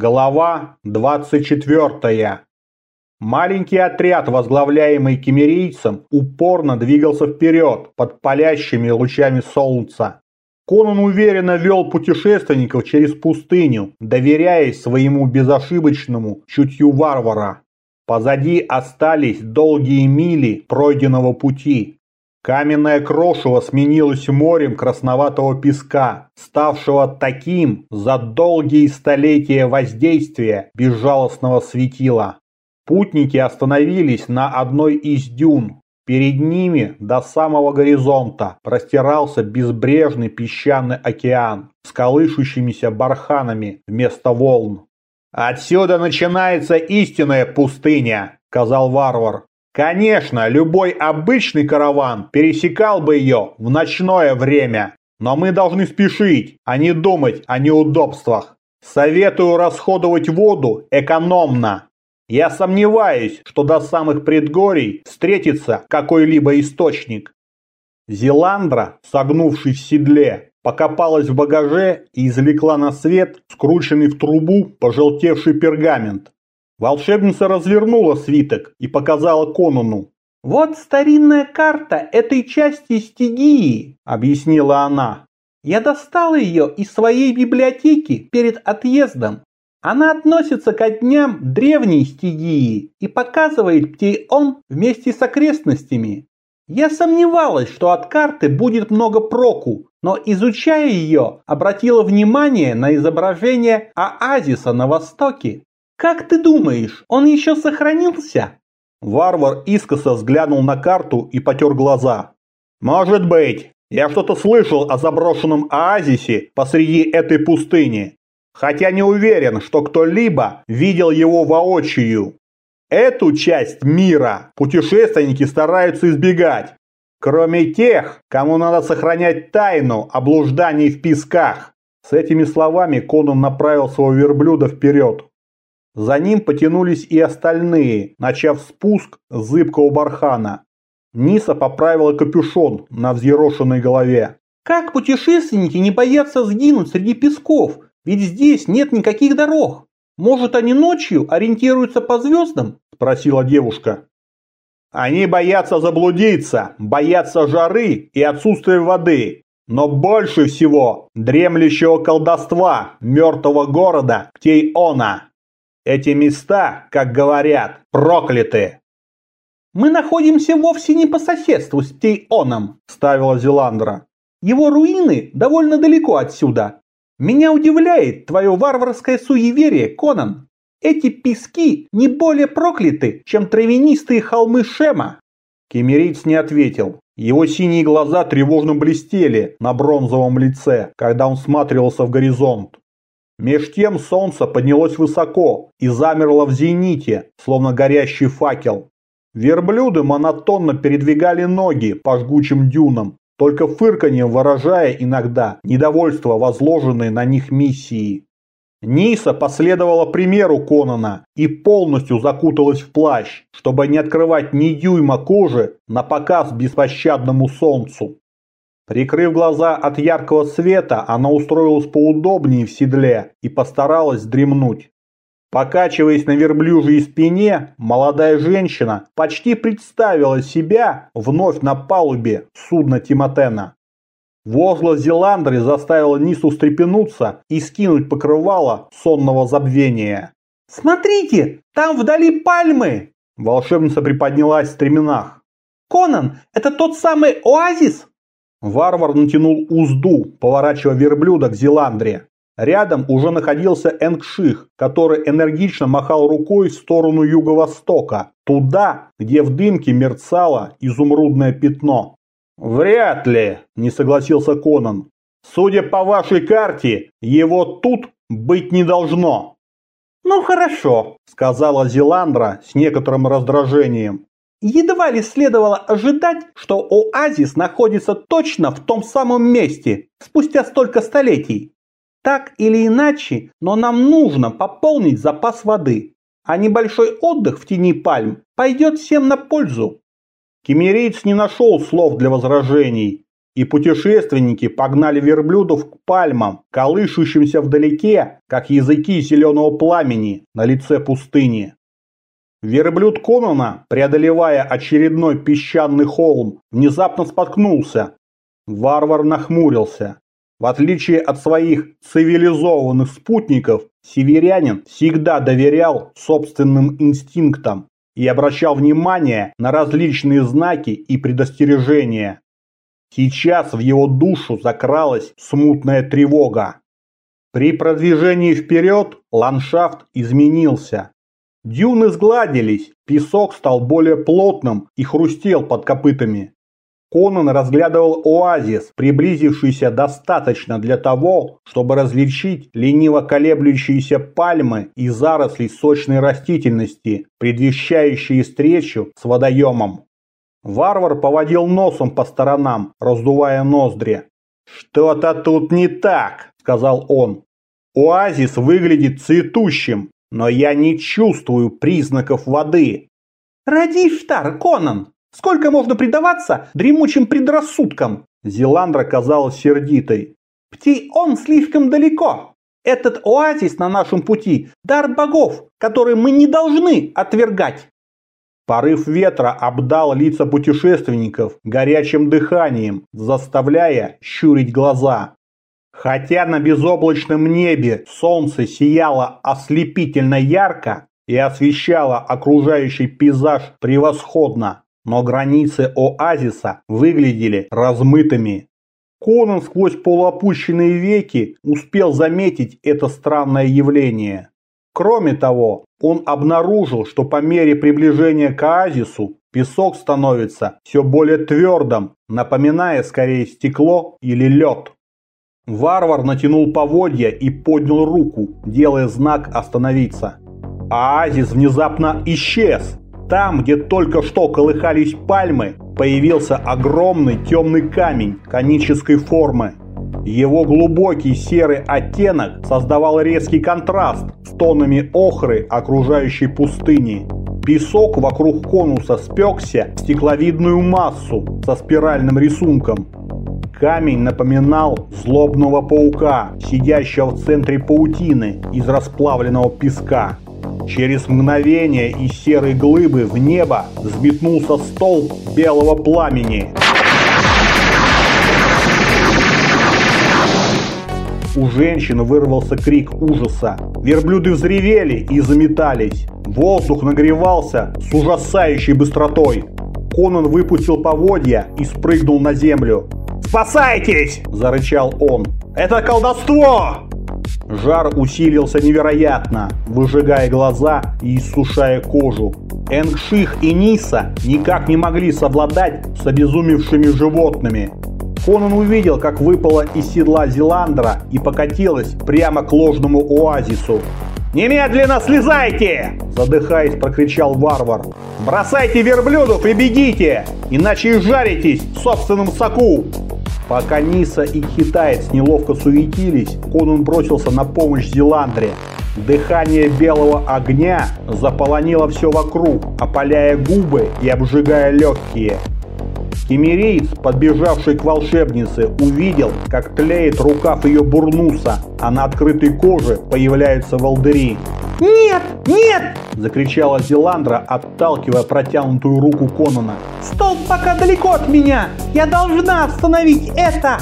Голова 24. Маленький отряд, возглавляемый кемерийцем, упорно двигался вперед под палящими лучами солнца. Конан уверенно вел путешественников через пустыню, доверяясь своему безошибочному чутью варвара. Позади остались долгие мили пройденного пути. Каменное крошево сменилось морем красноватого песка, ставшего таким за долгие столетия воздействия безжалостного светила. Путники остановились на одной из дюн. Перед ними до самого горизонта простирался безбрежный песчаный океан с колышущимися барханами вместо волн. «Отсюда начинается истинная пустыня», — сказал варвар. Конечно, любой обычный караван пересекал бы ее в ночное время, но мы должны спешить, а не думать о неудобствах. Советую расходовать воду экономно. Я сомневаюсь, что до самых предгорий встретится какой-либо источник. Зеландра, согнувшись в седле, покопалась в багаже и извлекла на свет скрученный в трубу пожелтевший пергамент. Волшебница развернула свиток и показала Конану. «Вот старинная карта этой части стигии», – объяснила она. «Я достала ее из своей библиотеки перед отъездом. Она относится ко дням древней стигии и показывает Птей-Он вместе с окрестностями. Я сомневалась, что от карты будет много проку, но изучая ее, обратила внимание на изображение оазиса на востоке. Как ты думаешь, он еще сохранился? Варвар искоса взглянул на карту и потер глаза. Может быть. Я что-то слышал о заброшенном оазисе посреди этой пустыни. Хотя не уверен, что кто-либо видел его воочию. Эту часть мира путешественники стараются избегать. Кроме тех, кому надо сохранять тайну о блуждании в песках. С этими словами Конан направил своего верблюда вперед. За ним потянулись и остальные, начав спуск с зыбкого бархана. Ниса поправила капюшон на взъерошенной голове. «Как путешественники не боятся сгинуть среди песков? Ведь здесь нет никаких дорог. Может, они ночью ориентируются по звездам?» – спросила девушка. «Они боятся заблудиться, боятся жары и отсутствия воды, но больше всего дремлющего колдовства мертвого города Ктейона». Эти места, как говорят, прокляты. Мы находимся вовсе не по соседству с Тейоном, ставила Зеландра. Его руины довольно далеко отсюда. Меня удивляет твое варварское суеверие, Конан. Эти пески не более прокляты, чем травянистые холмы Шема. Кемериц не ответил. Его синие глаза тревожно блестели на бронзовом лице, когда он всматривался в горизонт. Меж тем солнце поднялось высоко и замерло в зените, словно горящий факел. Верблюды монотонно передвигали ноги по жгучим дюнам, только фырканьем выражая иногда недовольство возложенной на них миссии. Ниса последовала примеру Конона и полностью закуталась в плащ, чтобы не открывать ни дюйма кожи на показ беспощадному солнцу. Прикрыв глаза от яркого света, она устроилась поудобнее в седле и постаралась дремнуть. Покачиваясь на верблюжьей спине, молодая женщина почти представила себя вновь на палубе судна Тимотена. Возглас Зеландры заставила Нису встрепенуться и скинуть покрывало сонного забвения. «Смотрите, там вдали пальмы!» Волшебница приподнялась в стременах. «Конан, это тот самый оазис?» Варвар натянул узду, поворачивая верблюда к Зеландре. Рядом уже находился Энгших, который энергично махал рукой в сторону юго-востока, туда, где в дымке мерцало изумрудное пятно. «Вряд ли», – не согласился Конан. «Судя по вашей карте, его тут быть не должно». «Ну хорошо», – сказала Зеландра с некоторым раздражением. Едва ли следовало ожидать, что оазис находится точно в том самом месте, спустя столько столетий. Так или иначе, но нам нужно пополнить запас воды, а небольшой отдых в тени пальм пойдет всем на пользу. Кемерийц не нашел слов для возражений. и путешественники погнали верблюдов к пальмам, колышущимся вдалеке, как языки зеленого пламени на лице пустыни. Верблюд Конона, преодолевая очередной песчаный холм, внезапно споткнулся. Варвар нахмурился. В отличие от своих цивилизованных спутников, северянин всегда доверял собственным инстинктам и обращал внимание на различные знаки и предостережения. Сейчас в его душу закралась смутная тревога. При продвижении вперед ландшафт изменился. Дюны сгладились, песок стал более плотным и хрустел под копытами. Конан разглядывал оазис, приблизившийся достаточно для того, чтобы различить лениво колеблющиеся пальмы и заросли сочной растительности, предвещающие встречу с водоемом. Варвар поводил носом по сторонам, раздувая ноздри. «Что-то тут не так», – сказал он. «Оазис выглядит цветущим, но я не чувствую признаков воды. Ради Иштар, Конан! Сколько можно предаваться дремучим предрассудкам? Зеландра казалась сердитой. он слишком далеко. Этот оазис на нашем пути – дар богов, который мы не должны отвергать. Порыв ветра обдал лица путешественников горячим дыханием, заставляя щурить глаза. Хотя на безоблачном небе солнце сияло ослепительно ярко и освещало окружающий пейзаж превосходно, но границы оазиса выглядели размытыми. Конан сквозь полуопущенные веки успел заметить это странное явление. Кроме того, он обнаружил, что по мере приближения к оазису песок становится все более твердым, напоминая скорее стекло или лед. Варвар натянул поводья и поднял руку, делая знак остановиться. Оазис внезапно исчез. Там, где только что колыхались пальмы, появился огромный темный камень конической формы. Его глубокий серый оттенок создавал резкий контраст с тонами охры окружающей пустыни. Песок вокруг конуса спекся в стекловидную массу со спиральным рисунком. Камень напоминал злобного паука, сидящего в центре паутины из расплавленного песка. Через мгновение из серой глыбы в небо взметнулся столб белого пламени. У женщин вырвался крик ужаса. Верблюды взревели и заметались. Воздух нагревался с ужасающей быстротой. Конан выпустил поводья и спрыгнул на землю. «Спасайтесь!» – зарычал он. «Это колдовство!» Жар усилился невероятно, выжигая глаза и иссушая кожу. Энгших и Ниса никак не могли совладать с обезумевшими животными. Конан увидел, как выпала из седла Зеландра и покатилась прямо к ложному оазису. «Немедленно слезайте!» – задыхаясь, прокричал варвар. «Бросайте верблюдов и бегите, иначе изжаритесь в собственном соку!» Пока Ниса и китаец неловко суетились, Конун бросился на помощь Зеландре. Дыхание белого огня заполонило все вокруг, опаляя губы и обжигая легкие. Кемериец, подбежавший к волшебнице, увидел, как тлеет рукав ее бурнуса, а на открытой коже появляются волдыри. «Нет! Нет!» – закричала Зеландра, отталкивая протянутую руку Конона. «Стол пока далеко от меня! Я должна остановить это!»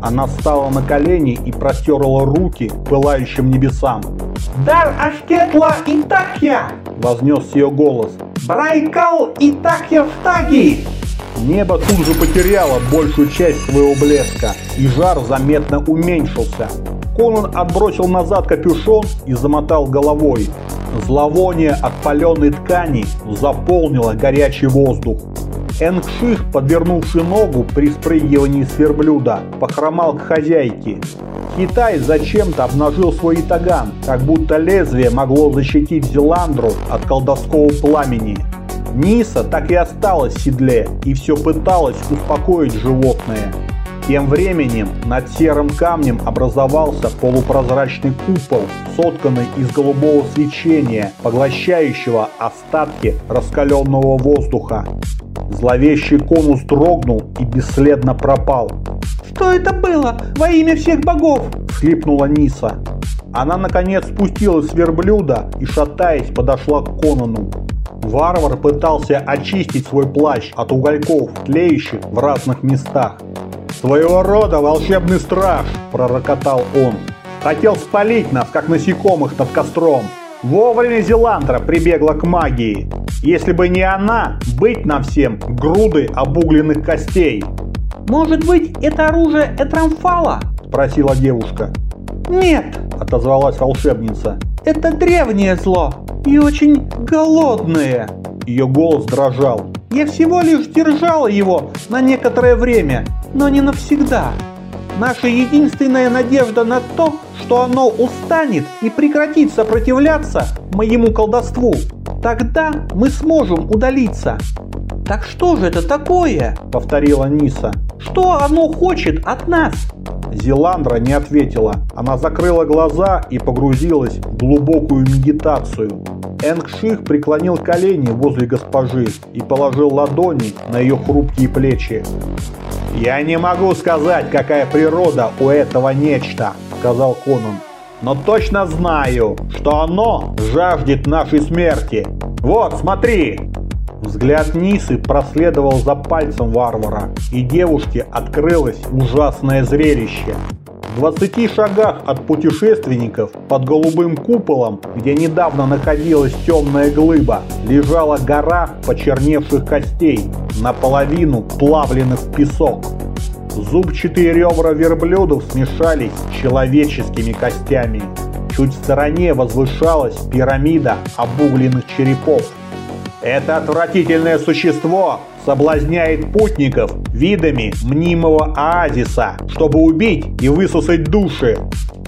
Она встала на колени и простерла руки пылающим небесам. «Дар Ашкетла и Такья!» – вознес ее голос. «Брайкал и Такья в Таги!» Небо тут же потеряло большую часть своего блеска, и жар заметно уменьшился. Конан отбросил назад капюшон и замотал головой. Зловоние от паленой ткани заполнило горячий воздух. Энгших, подвернувший ногу при спрыгивании с верблюда, похромал к хозяйке. Китай зачем-то обнажил свой итаган, как будто лезвие могло защитить Зеландру от колдовского пламени. Ниса так и осталась в седле и все пыталась успокоить животное. Тем временем над серым камнем образовался полупрозрачный купол, сотканный из голубого свечения, поглощающего остатки раскаленного воздуха. Зловещий конус дрогнул и бесследно пропал. «Что это было? Во имя всех богов!» – всхлипнула Ниса. Она наконец спустилась с верблюда и, шатаясь, подошла к Конану. Варвар пытался очистить свой плащ от угольков, тлеющих в разных местах. «Своего рода волшебный страж!» – пророкотал он. «Хотел спалить нас, как насекомых над костром. Вовремя Зеландра прибегла к магии. Если бы не она, быть нам всем груды обугленных костей». «Может быть, это оружие Этрамфала?» – спросила девушка. «Нет», – отозвалась волшебница. «Это древнее зло и очень голодное». Ее голос дрожал. «Я всего лишь держала его на некоторое время, но не навсегда. Наша единственная надежда на то, что оно устанет и прекратит сопротивляться моему колдовству. Тогда мы сможем удалиться. Так что же это такое? Повторила Ниса. Что оно хочет от нас? Зеландра не ответила. Она закрыла глаза и погрузилась в глубокую медитацию. Энгших преклонил колени возле госпожи и положил ладони на ее хрупкие плечи. «Я не могу сказать, какая природа у этого нечто», — сказал Конан. «Но точно знаю, что оно жаждет нашей смерти. Вот, смотри!» Взгляд Нисы проследовал за пальцем варвара, и девушке открылось ужасное зрелище. В 20 шагах от путешественников под голубым куполом, где недавно находилась темная глыба, лежала гора почерневших костей, наполовину плавленных в песок. Зубчатые ребра верблюдов смешались с человеческими костями. Чуть в стороне возвышалась пирамида обугленных черепов. Это отвратительное существо соблазняет путников видами мнимого оазиса, чтобы убить и высосать души.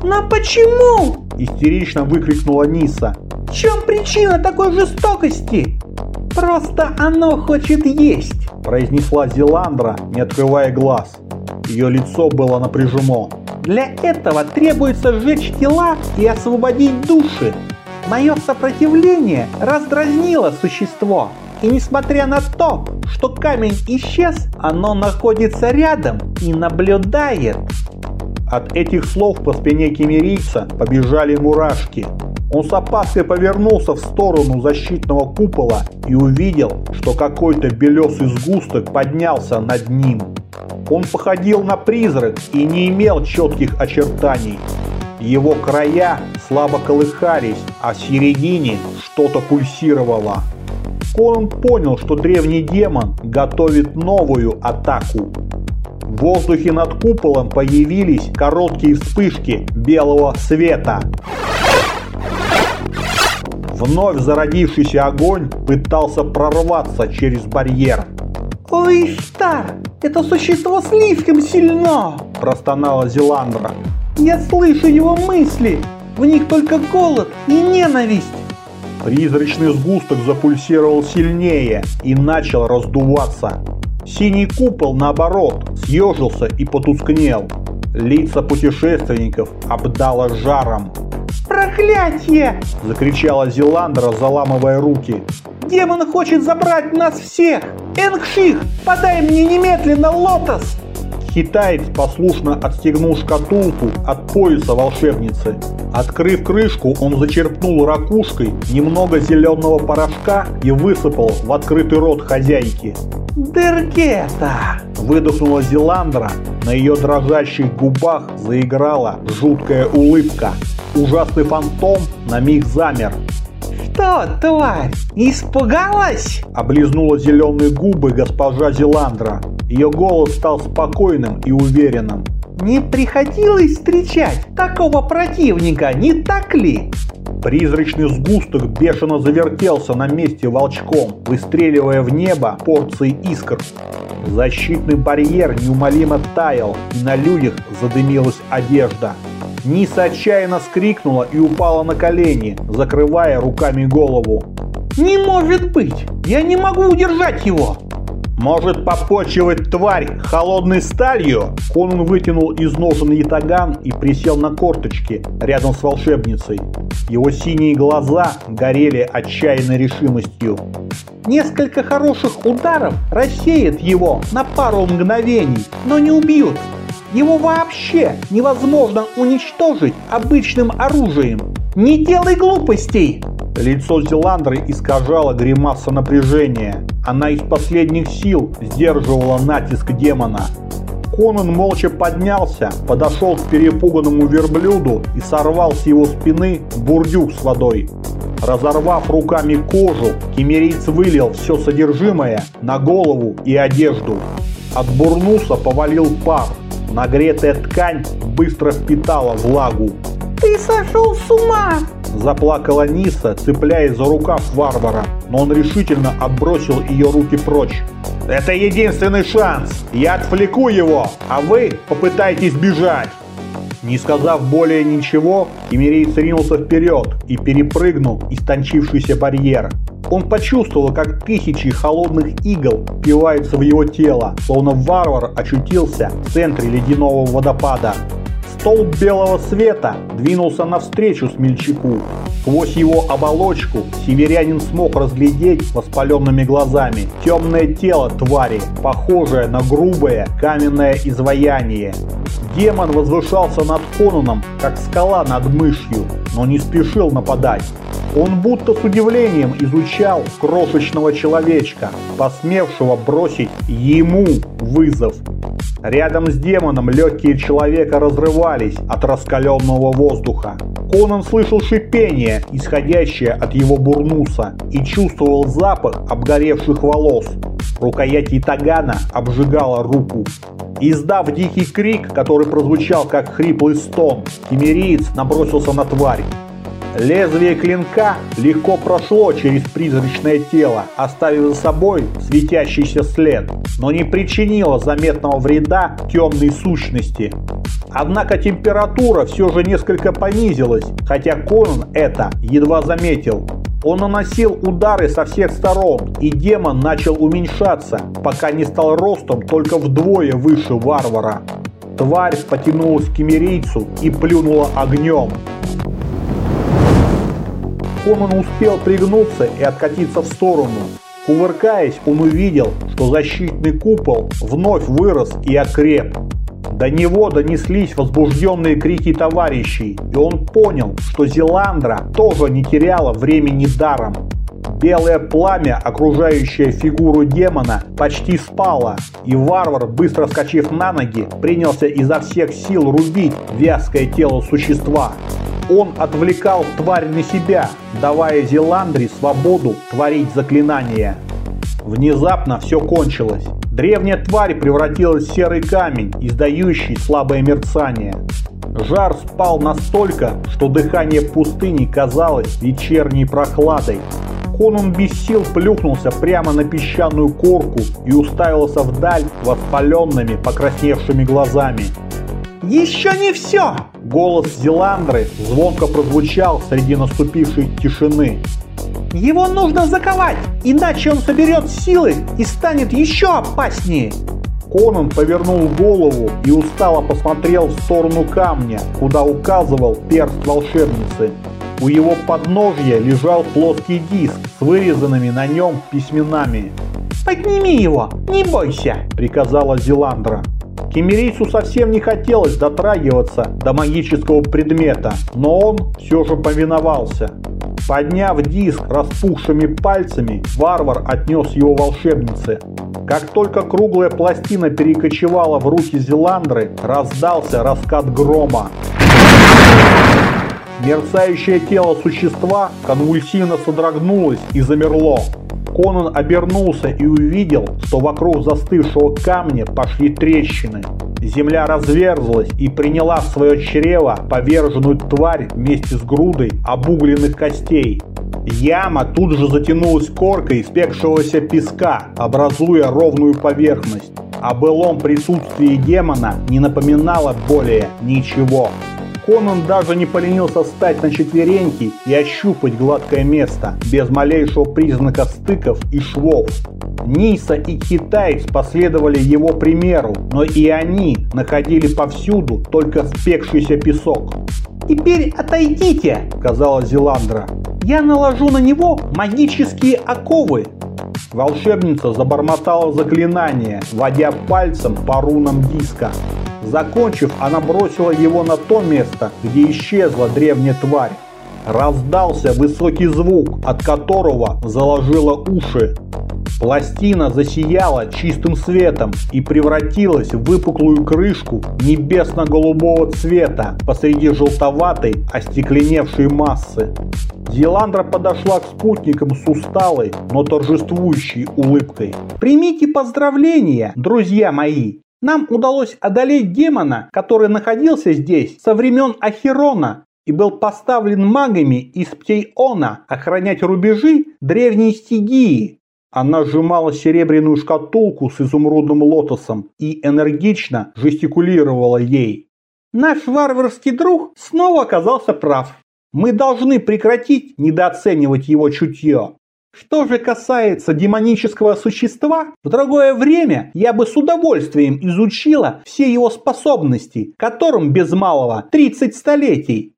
«Но почему?» – истерично выкрикнула Ниса. «В чем причина такой жестокости?» «Просто оно хочет есть», – произнесла Зеландра, не открывая глаз. Ее лицо было напряжено. «Для этого требуется сжечь тела и освободить души. Мое сопротивление раздразнило существо, и несмотря на то, что камень исчез, оно находится рядом и наблюдает. От этих слов по спине кемерийца побежали мурашки. Он с опаской повернулся в сторону защитного купола и увидел, что какой-то белесый сгусток поднялся над ним. Он походил на призрак и не имел четких очертаний. Его края слабо колыхались, а в середине что-то пульсировало. Конан понял, что древний демон готовит новую атаку. В воздухе над куполом появились короткие вспышки белого света. Вновь зародившийся огонь пытался прорваться через барьер. «Ой, Штар, это существо слишком сильно!» – простонала Зеландра. «Я слышу его мысли! В них только голод и ненависть!» Призрачный сгусток запульсировал сильнее и начал раздуваться. Синий купол, наоборот, съежился и потускнел. Лица путешественников обдало жаром. «Проклятие!» – закричала Зеландра, заламывая руки. «Демон хочет забрать нас всех! Энгших, подай мне немедленно лотос!» Китаец послушно отстегнул шкатулку от пояса волшебницы. Открыв крышку, он зачерпнул ракушкой немного зеленого порошка и высыпал в открытый рот хозяйки. «Дергета!» – выдохнула Зеландра. На ее дрожащих губах заиграла жуткая улыбка. Ужасный фантом на миг замер. «Что, тварь, испугалась?» – облизнула зеленые губы госпожа Зеландра. Ее голос стал спокойным и уверенным. «Не приходилось встречать такого противника, не так ли?» Призрачный сгусток бешено завертелся на месте волчком, выстреливая в небо порции искр. Защитный барьер неумолимо таял, и на людях задымилась одежда. Ниса отчаянно скрикнула и упала на колени, закрывая руками голову. «Не может быть! Я не могу удержать его!» Может попочивать тварь холодной сталью? Конун вытянул из ножен ятаган и присел на корточки рядом с волшебницей. Его синие глаза горели отчаянной решимостью. Несколько хороших ударов рассеет его на пару мгновений, но не убьют. Его вообще невозможно уничтожить обычным оружием. Не делай глупостей! Лицо Зеландры искажало гримаса напряжения. Она из последних сил сдерживала натиск демона. Конан молча поднялся, подошел к перепуганному верблюду и сорвал с его спины бурдюк с водой. Разорвав руками кожу, кемерийц вылил все содержимое на голову и одежду. От бурнуса повалил пар. Нагретая ткань быстро впитала влагу. «Ты сошел с ума!» Заплакала Ниса, цепляясь за рукав варвара, но он решительно отбросил ее руки прочь. «Это единственный шанс! Я отвлеку его, а вы попытайтесь бежать!» Не сказав более ничего, Кемерейц ринулся вперед и перепрыгнул истончившийся барьер. Он почувствовал, как тысячи холодных игл впиваются в его тело, словно варвар очутился в центре ледяного водопада. Столб белого света двинулся навстречу смельчаку. Сквозь его оболочку северянин смог разглядеть воспаленными глазами темное тело твари, похожее на грубое каменное изваяние. Демон возвышался над Конаном, как скала над мышью, но не спешил нападать. Он будто с удивлением изучал крошечного человечка, посмевшего бросить ему вызов. Рядом с демоном легкие человека разрывались от раскаленного воздуха. Конан слышал шипение, исходящее от его бурнуса, и чувствовал запах обгоревших волос. Рукоять Итагана обжигала руку. Издав дикий крик, который прозвучал как хриплый стон, кемериец набросился на тварь. Лезвие клинка легко прошло через призрачное тело, оставив за собой светящийся след, но не причинило заметного вреда темной сущности. Однако температура все же несколько понизилась, хотя Конан это едва заметил. Он наносил удары со всех сторон, и демон начал уменьшаться, пока не стал ростом только вдвое выше варвара. Тварь потянулась к кемерийцу и плюнула огнем. Коман успел пригнуться и откатиться в сторону. Кувыркаясь, он увидел, что защитный купол вновь вырос и окреп. До него донеслись возбужденные крики товарищей, и он понял, что Зеландра тоже не теряла времени даром. Белое пламя, окружающее фигуру демона, почти спало, и варвар, быстро вскочив на ноги, принялся изо всех сил рубить вязкое тело существа. Он отвлекал тварь на себя, давая Зеландре свободу творить заклинания. Внезапно все кончилось. Древняя тварь превратилась в серый камень, издающий слабое мерцание. Жар спал настолько, что дыхание пустыни казалось вечерней прохладой. Конун без сил плюхнулся прямо на песчаную корку и уставился вдаль воспаленными, покрасневшими глазами. «Еще не все!» Голос Зеландры звонко прозвучал среди наступившей тишины. «Его нужно заковать, иначе он соберет силы и станет еще опаснее!» Конан повернул голову и устало посмотрел в сторону камня, куда указывал перст волшебницы. У его подножья лежал плоский диск с вырезанными на нем письменами. «Подними его, не бойся!» – приказала Зеландра. Кемерийцу совсем не хотелось дотрагиваться до магического предмета, но он все же повиновался. Подняв диск распухшими пальцами, варвар отнес его волшебнице. Как только круглая пластина перекочевала в руки Зеландры, раздался раскат грома. Мерцающее тело существа конвульсивно содрогнулось и замерло. Конан обернулся и увидел, что вокруг застывшего камня пошли трещины. Земля разверзлась и приняла в свое чрево поверженную тварь вместе с грудой обугленных костей. Яма тут же затянулась коркой испекшегося песка, образуя ровную поверхность. О былом присутствии демона не напоминало более ничего. Конан даже не поленился встать на четвереньки и ощупать гладкое место, без малейшего признака стыков и швов. Ниса и китаец последовали его примеру, но и они находили повсюду только спекшийся песок. «Теперь отойдите!» – сказала Зеландра. «Я наложу на него магические оковы!» Волшебница забормотала заклинание, водя пальцем по рунам диска. Закончив, она бросила его на то место, где исчезла древняя тварь. Раздался высокий звук, от которого заложило уши. Пластина засияла чистым светом и превратилась в выпуклую крышку небесно-голубого цвета посреди желтоватой остекленевшей массы. Зеландра подошла к спутникам с усталой, но торжествующей улыбкой. «Примите поздравления, друзья мои! Нам удалось одолеть демона, который находился здесь со времен Ахерона и был поставлен магами из Птейона охранять рубежи древней стигии, она сжимала серебряную шкатулку с изумрудным лотосом и энергично жестикулировала ей. Наш варварский друг снова оказался прав. Мы должны прекратить недооценивать его чутье. Что же касается демонического существа, в другое время я бы с удовольствием изучила все его способности, которым без малого 30 столетий.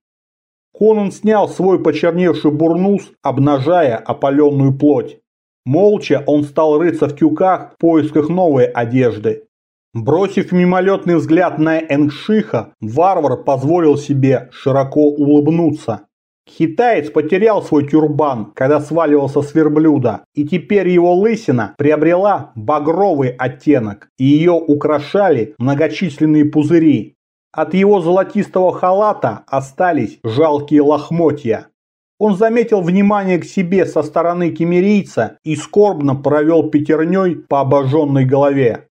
Конан снял свой почерневший бурнус, обнажая опаленную плоть. Молча он стал рыться в тюках в поисках новой одежды. Бросив мимолетный взгляд на Энгшиха, варвар позволил себе широко улыбнуться. Китаец потерял свой тюрбан, когда сваливался с верблюда, и теперь его лысина приобрела багровый оттенок, и ее украшали многочисленные пузыри. От его золотистого халата остались жалкие лохмотья. Он заметил внимание к себе со стороны кемерийца и скорбно провел пятерней по обожженной голове.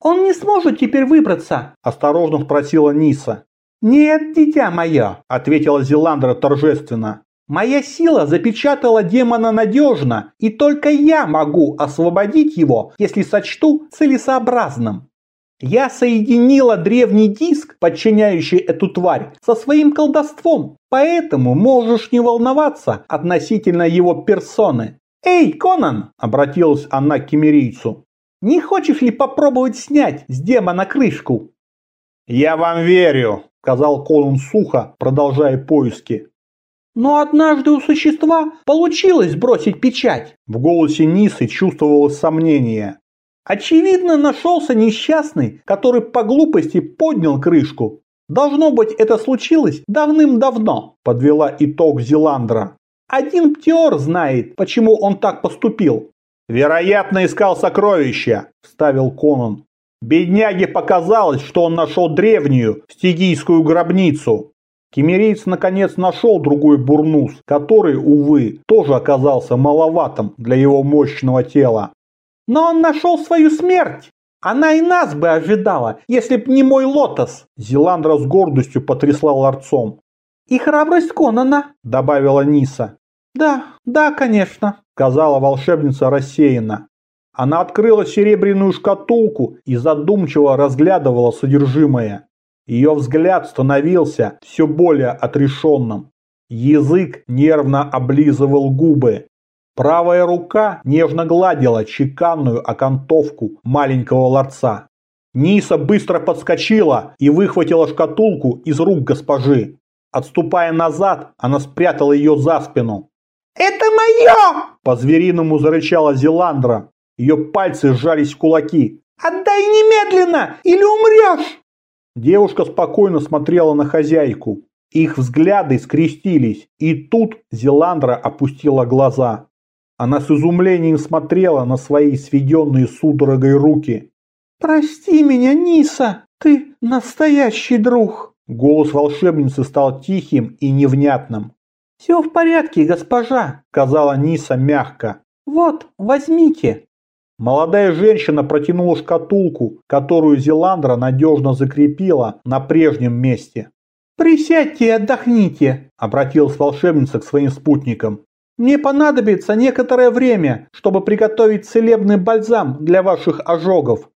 «Он не сможет теперь выбраться?» – осторожно спросила Ниса. «Нет, дитя мое», – ответила Зеландра торжественно. «Моя сила запечатала демона надежно, и только я могу освободить его, если сочту целесообразным. Я соединила древний диск, подчиняющий эту тварь, со своим колдовством, поэтому можешь не волноваться относительно его персоны. «Эй, Конан!» – обратилась она к кемерийцу. «Не хочешь ли попробовать снять с демона крышку?» «Я вам верю», – сказал Конан сухо, продолжая поиски. «Но однажды у существа получилось сбросить печать». В голосе Нисы чувствовалось сомнение. Очевидно, нашелся несчастный, который по глупости поднял крышку. Должно быть, это случилось давным-давно, подвела итог Зеландра. Один птер знает, почему он так поступил. Вероятно, искал сокровища, вставил Конан. Бедняге показалось, что он нашел древнюю стигийскую гробницу. Кемерийц наконец нашел другой бурнус, который, увы, тоже оказался маловатым для его мощного тела. Но он нашел свою смерть. Она и нас бы ожидала, если б не мой лотос. Зеландра с гордостью потрясла ларцом. И храбрость Конана, добавила Ниса. Да, да, конечно, сказала волшебница рассеянно. Она открыла серебряную шкатулку и задумчиво разглядывала содержимое. Ее взгляд становился все более отрешенным. Язык нервно облизывал губы. Правая рука нежно гладила чеканную окантовку маленького ларца. Ниса быстро подскочила и выхватила шкатулку из рук госпожи. Отступая назад, она спрятала ее за спину. «Это мое!» – по-звериному зарычала Зеландра. Ее пальцы сжались в кулаки. «Отдай немедленно, или умрешь!» Девушка спокойно смотрела на хозяйку. Их взгляды скрестились, и тут Зеландра опустила глаза. Она с изумлением смотрела на свои сведенные судорогой руки. «Прости меня, Ниса, ты настоящий друг!» Голос волшебницы стал тихим и невнятным. «Все в порядке, госпожа», — сказала Ниса мягко. «Вот, возьмите». Молодая женщина протянула шкатулку, которую Зеландра надежно закрепила на прежнем месте. «Присядьте и отдохните», — обратилась волшебница к своим спутникам. Мне понадобится некоторое время, чтобы приготовить целебный бальзам для ваших ожогов.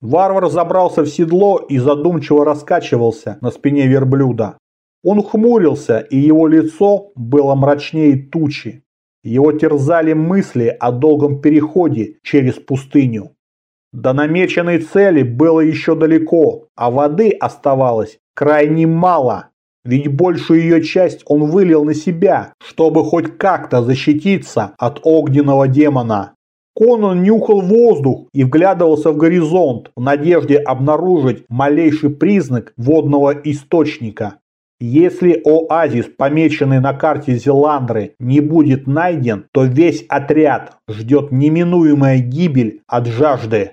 Варвар забрался в седло и задумчиво раскачивался на спине верблюда. Он хмурился, и его лицо было мрачнее тучи. Его терзали мысли о долгом переходе через пустыню. До намеченной цели было еще далеко, а воды оставалось крайне мало, ведь большую ее часть он вылил на себя, чтобы хоть как-то защититься от огненного демона. Конан нюхал воздух и вглядывался в горизонт в надежде обнаружить малейший признак водного источника. Если оазис, помеченный на карте Зеландры, не будет найден, то весь отряд ждет неминуемая гибель от жажды.